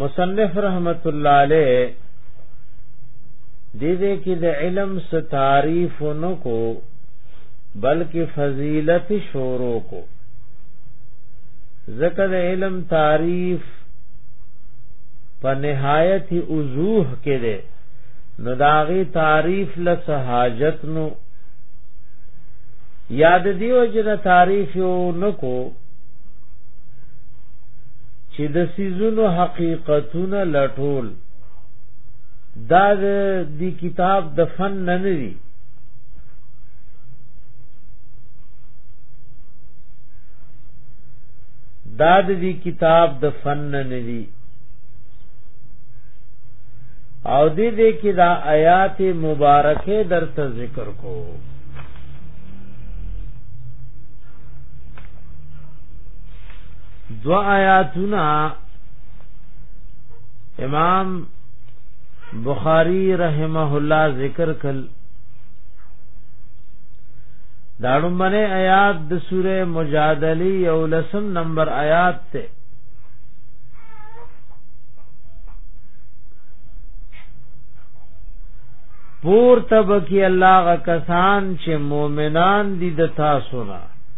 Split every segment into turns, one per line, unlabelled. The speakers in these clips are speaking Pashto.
مصنف رحمت الله علیه دې دې کې د علم ستاریف نو کو بلکې فضیلت شورو کو ذکر د علم تعریف په نهایت وضوح کې ده نو داغي تعریف لس حاجت نو یاد دیو جن تعریف یو نکو چې د سيزونو حقیقتونه لټول دا د دې کتاب د فن نه نه دي دا د دې کتاب د فن نه نه دي او دې دې کې دا آیات مبارکه درته ذکر کو دو آیاتنا امام بخاری رحمه الله ذکر کل داړم باندې آیات د سوره مجادله یو لسم نمبر آیات ته پور تبکی الله غ کسان چې مؤمنان دي د تاسو نه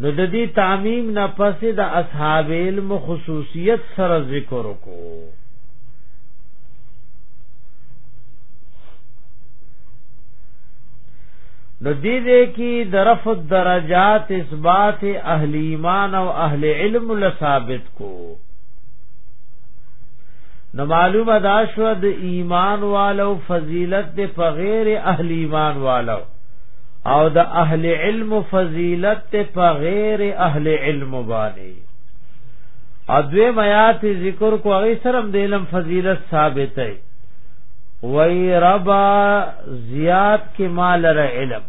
نو د دې تعمیم نه پس د اصحاب علم خصوصیت سره ذکر کو نو دې دې کې درف درجات اثبات اهل ایمان او اهل علم له ثابت کو نو معلومه دا شو د ایمان والو فضیلت د فغیر اهل ایمان والو او د اهل علم فضیلت په غیر اهل علم باندې ادوی میات ذکر کو هغه سره د علم فضیلت ثابت ہے وی ربا زیات کې مال ر علم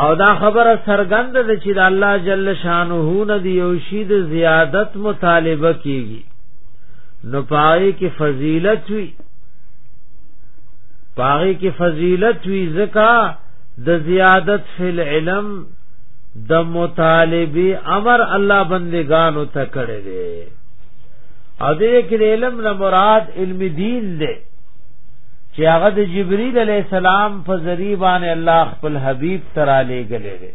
او دا خبره سرګند ده چې د الله جل شانه نه دی او شی د زیادت مطالبه کیږي نو پای کې فضیلت وی پاغي کې فضیلت وی زکا د زیادت فی العلم د مطالبه امر الله بندگانو ته کړی دی او دې کې علم نه مراد علم دین دی چې هغه د جبرئیل علی السلام په ذریعہ باندې الله خپل حبیب ترا لېګلې دی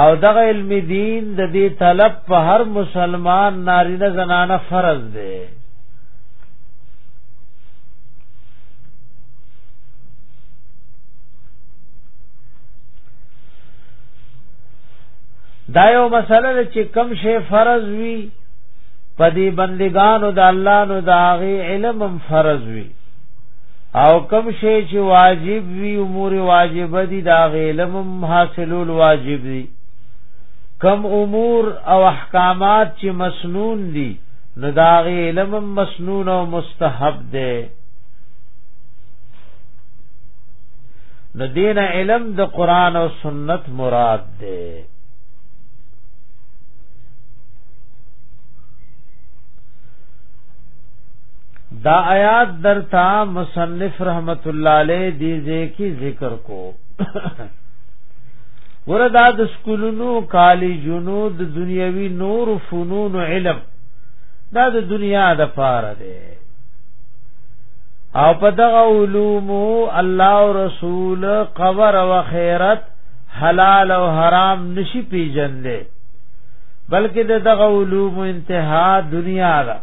او دغه علم دین د دې طلب په هر مسلمان نارینه زنانه فرض دی دا یو مسله ده چې کم شی فرض وي په دې بندګانو د الله نو دا غي علم هم فرض وي او کم شی چې واجب وي امور واجب دي دا غي علم هم حاصلول واجب دي کم امور او احکامات چې مسنون دي نو دا غي علم مسنون او مستحب دی نو دین علم د قران او سنت مراد دی دا آیات درتا مصنف رحمت الله علیه دی ذکی ذکر کو وردا د کلونو کالی جنود دنیوي نور فنون علم دا د دنیا د پاره دی او په دغه علوم الله او رسول قبر او خیرت حلال او حرام نشي پیژندې بلکې د دغه علوم انتها دنیا ده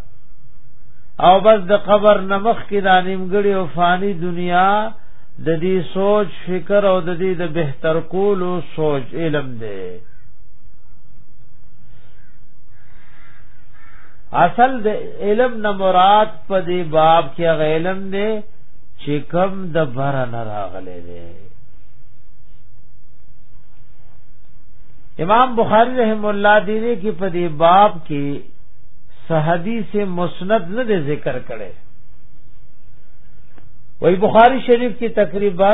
او بس د قبر نمخ کې د نیمګړی او فانی دنیا د دې سوچ فکر او د دې د بهتر کولو سوچ علم دی اصل د علم نه مراد په دې باب کې علم دی چې کم د بر نه راغلی دی امام بخاری رحم الله دی دې کې په دې باب کې صحدیث مسند نه ذکر کړي وی بخاری شریف کی تقریبا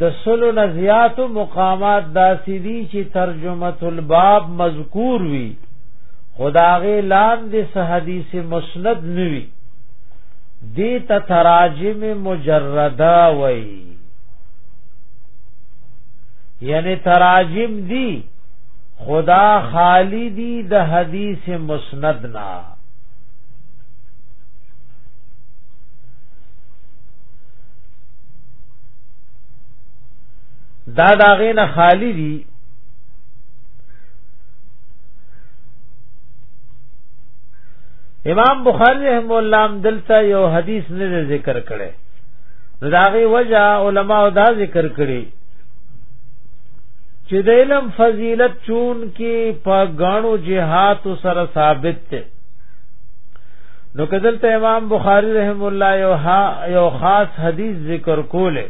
د سلو نزیات مقامات داسی دی چې ترجمه الباب مذکور وی خداغه لاندې سه حدیث مسند نوی دی ته تراجم مجرده وی یعنی تراجم دی خدا خالی دی د حدیث مسند نه دا داغه نه خالی دي امام بخاری رحم الله هم دلته یو حدیث نه ذکر کړي نو داغه وجه علما دا ذکر کړي چې د علم فضیلت چون کې په غاڼو جهاد سره ثابت ده نو کدلته امام بخاری رحم الله یو ها یو خاص حدیث ذکر کوله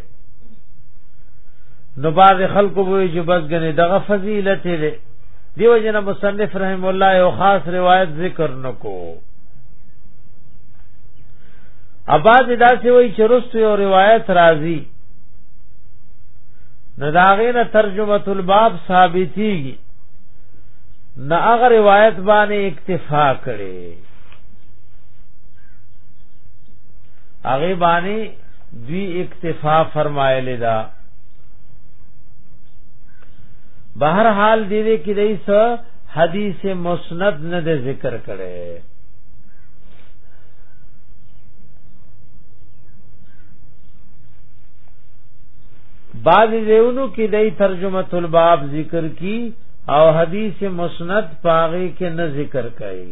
نو باز خلکو به چې بس غني دغه فضیلت دی دیو جن مصنف رحم الله یو خاص روایت ذکر نکو اباز داسې وای چې رستو یو روایت راځي نو داغینه ترجمه الباب ثابتیږي نه هغه روایت باندې اکتفا کړي هغه باندې دوی اکتفا فرمایلی دا بهر حال دې دې کې دای څه حدیث مسند نه د ذکر کړي بعض دیونو کې دای ترجمه الباب ذکر کی او حدیث مسند پاغه کې نه ذکر کړي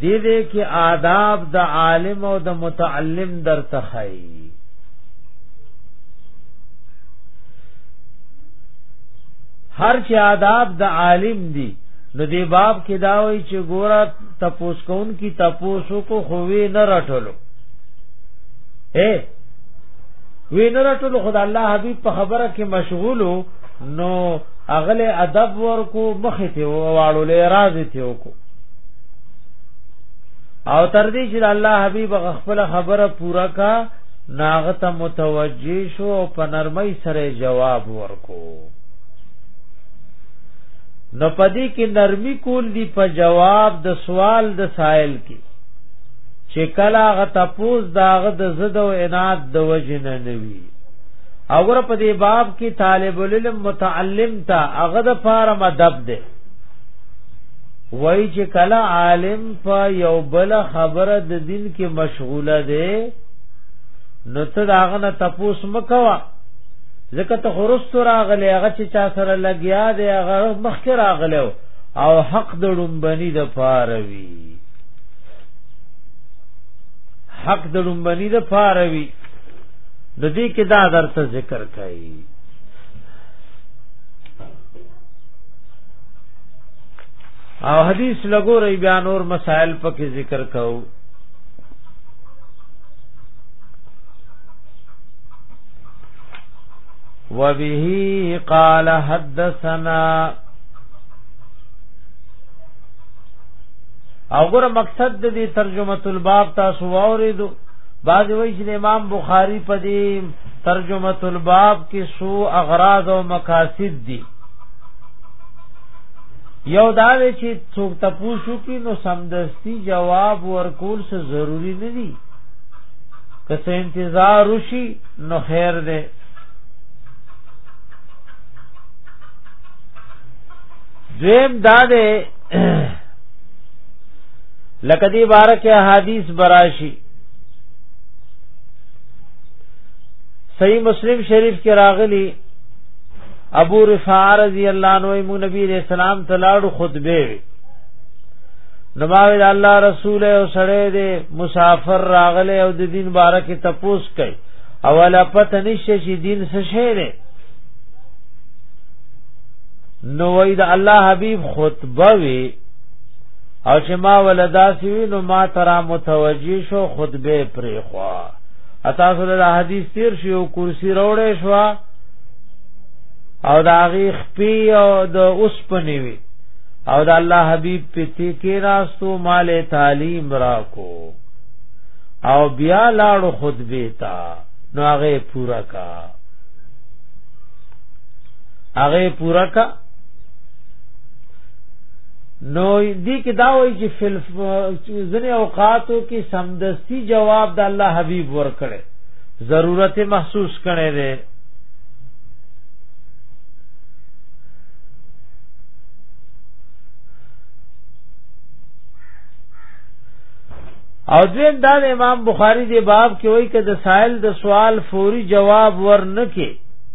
دې دې کې آداب د عالم او د متعلم در تخای هر چې آداب د عالم دي نو دې باب کې دا وایي چې ګورا تپوس کون کی تپوسو کو خوې نه رټلو اے وینره ټول خدای الله حبیب په خبره کې مشغولو نو اغله ادب ورکو مخې ته واړو لې راز ته وکړو او تر دې چې الله حبيب خپل خبره پورا کا ناغه ته متوجي شو او په نرمۍ سره جواب ورکو نو پدې کې نرمي کول دي په جواب د سوال د سائل کې چې کله غ تپوس داغه د زد او عناد د وجنه نوي اور په دې باب کې طالب العلم متعلم تا هغه د پاره مدب ده وای چې کله عالم په یو بل خبره د دین کې مشغوله ده نو ته داغه نه تپوس مکوا ځکه ته خرست راغلی هغه چې چا سره لګیا دی هغه مخکې راغلی او حق د ډومبني د پاره وی حق د ډومبني د پاره وی د دې کې دا درته ذکر کړي او حدیث لګو رہی بیا نور مسائل پکې ذکر کو وبه قال حدثنا او ګره مقصد دې ترجمه الباب تاسو واوریدو بعض وی چې امام بخاری په دې ترجمه الباب کې سو اغراض او مقاصد دي یو دا وی چې څوک تاسو کې نو سمدستي جواب ورکول څه ضروری نه دي که څه انتظار وشي نو خیر دی دویم دا دی لکه دی بارک حدیث براشی صحیح مسلم شریف کې راغلی ابو رفاع رضی الله عنه مو نبی علیہ السلام تلاړو خطبه وی نماوی الله رسول او سره دې مسافر راغله او د دین بارک تپوس کوي اوله پته نشي چې دین څه شی دی نو وای د الله حبیب خطبه وی او چې ما ولدا سوي نو ما ترا متوجي شو خطبه پرې خوا اتا صلی الله حدیث تیر شو یو کرسی روړې شو او دا غي خپي او د اوس پنی وی او دا الله حبیب پتی کې راستو مال تعلیم را کو او بیا لاړو خطبه تا نو هغه پورا کا هغه پورا کا نو دې کې دا وایي چې فل ځنې اوقاتو کې سمدستي جواب د الله حبيب ورکړي ضرورت محسوس کړي دي او دویم دا امام بخاری دی باب کې وایي چې د سائل د سوال فوري جواب ورنکې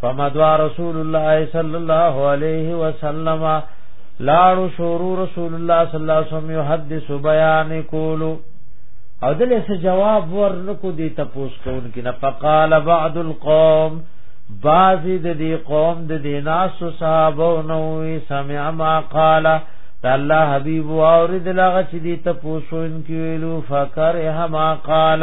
فمدوا رسول الله صلی الله علیه وسلم لاړو شورو رسول الله صلی الله علیه وسلم یحدث بیان کولو او دلې څه جواب ورنکو دی تپوس کون کې نه فقال بعض القوم بعضی د دې قوم د دې ناس صحابه نو سمع ما قال الله حبیب اورید لغه چې دی تپوسون کې ویلو فکر هما قال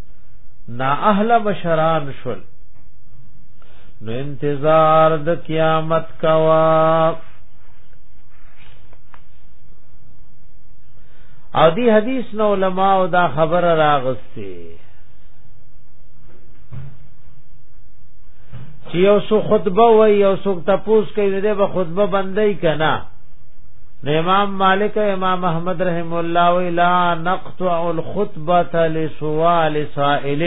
نا اهل مشران شول نو انتظار د قیامت کوا او دی حدیث نو علماء دا خبر راغسته چې یو سو خطبه وای یو سو تپوس کوي دې به خطبه بندای کنا امام مالک امام احمد رحم الله وی لا نقطع الخطبه خطبه لسوال سائل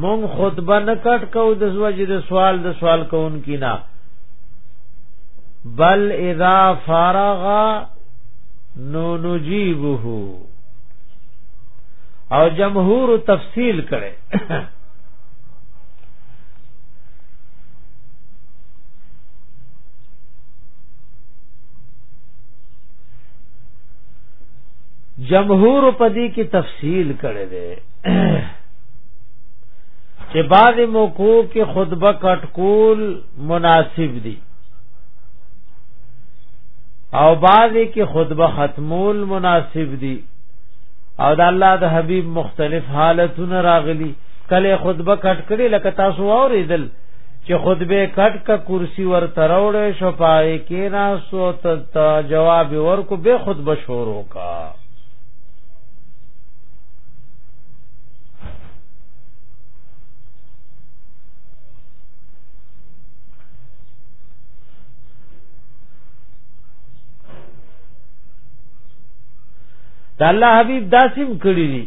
مون خطبه نکټ کو د وجه د سوال د سوال کون کی نا بل اذا فارغ نو نجيبه او جمهور تفصیل کړي جمهور په دې کې تفصیل کړی دی چې بعض موقوع کې خطبه کټکول مناسب دي او بعض کې خطبه ختمول مناسب دي او د الله د حبيب مختلف حالتونه راغلي کله خطبه کټ کړي لکه تاسو اوریدل چې خطبه کټ کا کرسی ور تروړې شپای کې ناسو ته ته جواب ورکو به خود بشورو کا د الله حبيب داسم کړی دي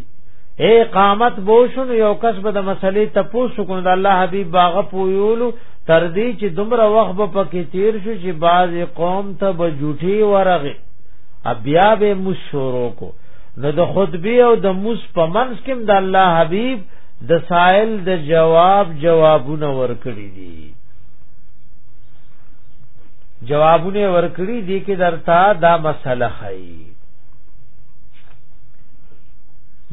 اے قامت بوشن یو کس به د مسلې تپوس کو د الله حبيب باغ پویولو تر دې چې دومره وخت به پکې تیر شو چې باز قوم ته به جوټي ورغه بیا به مشورو کو نو د خطبه او د موس په منځ کې د الله حبیب د سائل د جواب جوابونه ورکړي دي جوابونه ورکړي دي کې درتا دا مسله خي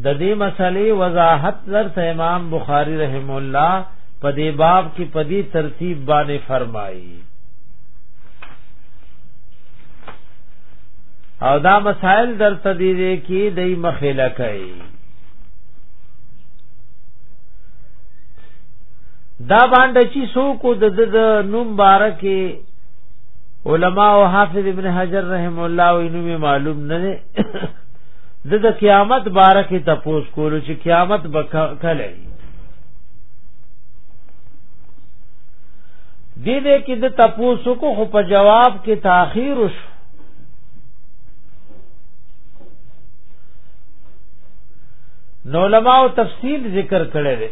د دې مسلې وضاحت در امام بخاری رحم الله په دې باب کې په دې ترتیب باندې فرمایي او دا مسائل در تدیره کې دای مخېله کوي دا باندې چې سو کو د د نوم بارکه علما او حافظ ابن حجر رحم الله او انو معلوم نه ده د قیامت بارکه تپوس کولو چې قیامت بکله دې دې کې د تپوسو کو خو په جواب کې تاخير شو نو علماء تفصیل ذکر کړی دی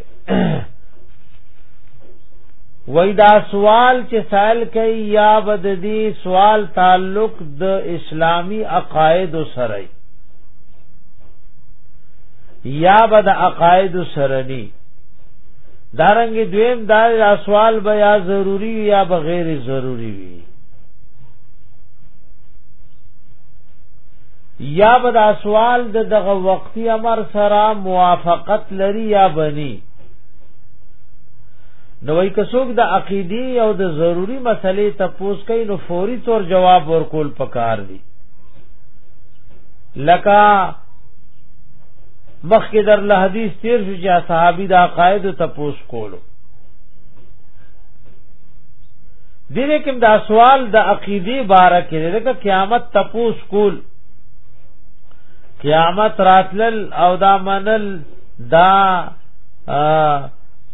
وای دا سوال چې سائل کوي یا بد دي سوال تعلق د اسلامی عقاید سره یا به د عقاید سره ني دارنګ دویم دا سوال به یا ضروری یا به غیر ضروری وي یا به دا سوال د دغه وقتی امر سره موافقت لري یا بني نو وای کڅوګ د عقیدی او د ضروری مسلې ته پوس کین نو فوري تور جواب ورکول پکار دي لکا مخکې در له حدیث تیر شو چې صحابي دا قائد ته پوس کولو دینه کوم دا سوال د عقیدی باره کې لکه قیامت تپوس کول قیامت راتلل او دا منل دا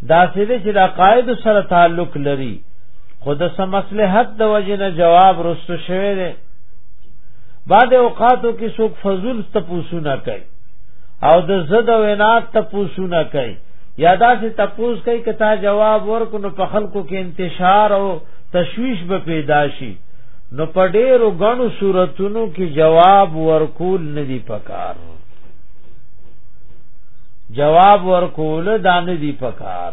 دا سیده چې دا قائد سره تعلق لري خود سم مصلحت د وجنه جواب رستو شوی دی بعد اوقاتو کې څوک فضول تپوسونه کوي او د زد او عناد تپوسونه کوي یا داسې تپوس کوي که تا جواب ورکو نو په خلکو کې انتشار او تشویش به پیدا شي نو په ډېرو غنو صورتونو کې جواب ورکول نه دی پکار جواب ورکول دا نه دی پکار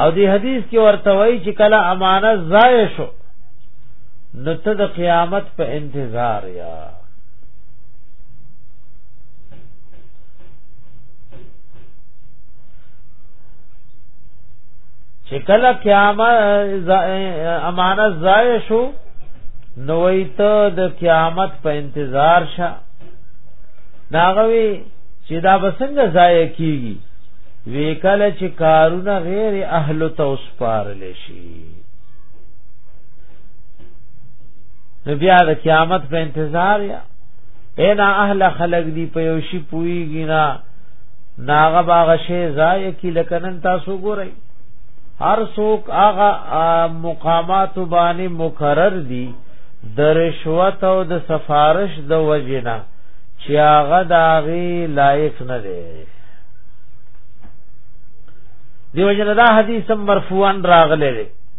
او دی حدیث کې ورته وایي چې کله امانت ضایع شو نو ته د قیامت په انتظار یا چې کله قیامت امانت ضایع شو نو ایت د قیامت په انتظار شه ناغوي چې دا بسنګ ضایع کیږي وی کله چې کارونه غیر اهل توسپار لشي نو بیا د قیامت په انتظار یا اینا اهل خلق دی په یو شی پویږي نا ناغه باغ شی زای کی لکنن تاسو ګورئ هر څوک هغه مقامات باندې مقرر دي د رشوت او د سفارش د وجنه چې هغه داغي لایق نه دی دیو جن دا حدیث مرفوعا راغلی دی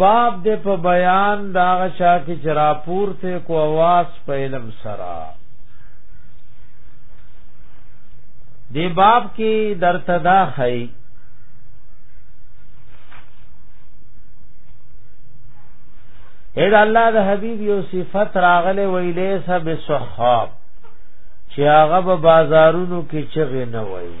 باب د په بیان دا غشا کی چرا پورته کو आवाज په علم سرا دی باب کی درتدا خی اې دا الله د حبيب یو صفت راغله ویلې سب صحاب چې هغه په بازارونو کې چغې نه وایي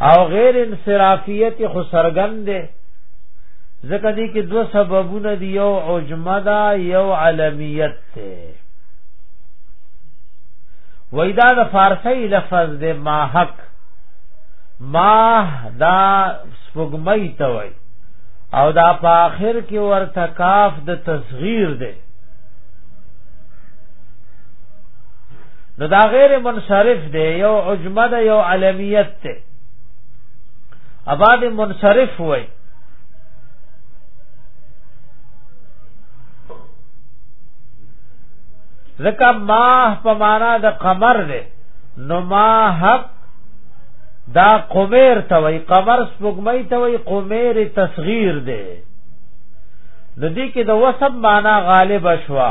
او غیر انصرافیت خو سرګند ده ځکه دې کې دوه سببونه دی یو عجمه ده یو علمیت ده وېدا د فارسی لفظ د ماحق ماه دا سپګمۍ ته وای او دا په اخر کې ورته کاف د تصغیر ده نو دا غیر منصرف دی یو عجمه ده یو علمیت ده اباد منصرف وای ځکه ماه په معنا د قمر ده نو ما حق دا قمیر ته وای قمر سپوږمۍ ته وای قمیر تصغیر ده د دې کې د وسب معنا غالب شوا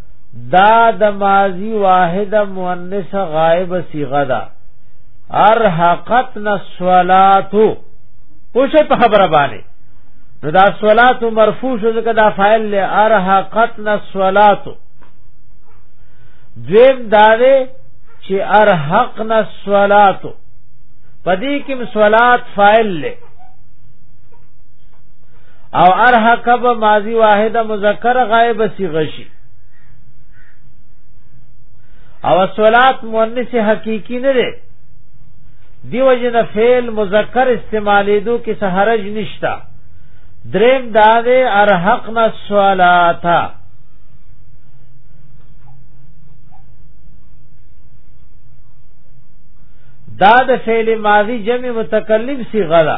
دا د ماضی واحد مؤنث غائب صیغه ده ارهقتنا الصلاه پوښه په خبره باندې نو دا صلات مرفوع شو ځکه دا فاعل له ارهقتنا الصلات دویم داوی چې ارهقنا الصلات پدې کې صلات فاعل له او ارهق به ماضی واحد مذکر غائب صیغه شي او صلات مؤنث حقیقی نه دی دیو جن فعل مذکر استعمالې دو کې سحرج نشتا دریم دا دی ارهقنا صلاتا دا د فعل ماضی جمع متکلم صیغه ده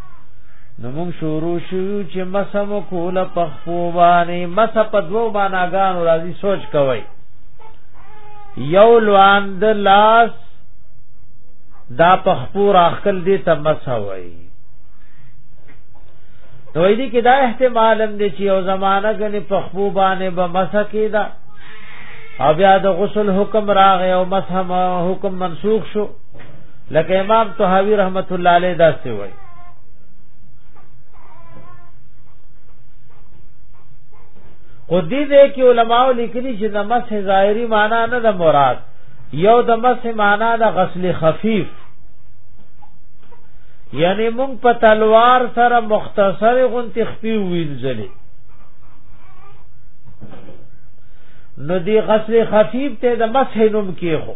نو موږ شروع شو چې مسم کول په خپو باندې مس په دوو باندې غان راځي سوچ کوي یو لواند لاس دا په خپو راخل دي ته مس وای نو دې کې دا احتمال هم دي چې یو زمانہ غني په خپو باندې به مس کېدا او بیا د غسل حکم راغی او مسح حکم منسوخ شو لکه امام طحاوی رحمت الله علیه دا سی وای قدی دې کې علماء لیکلي چې د مسح ظاهری معنا نه د مراد یو د مسح معنا د غسل خفیف یعنی مونږ په تلوار سره مختصر غون تخفی وینځلې نو دی غسل خفیف ته د مسح نوم کېخو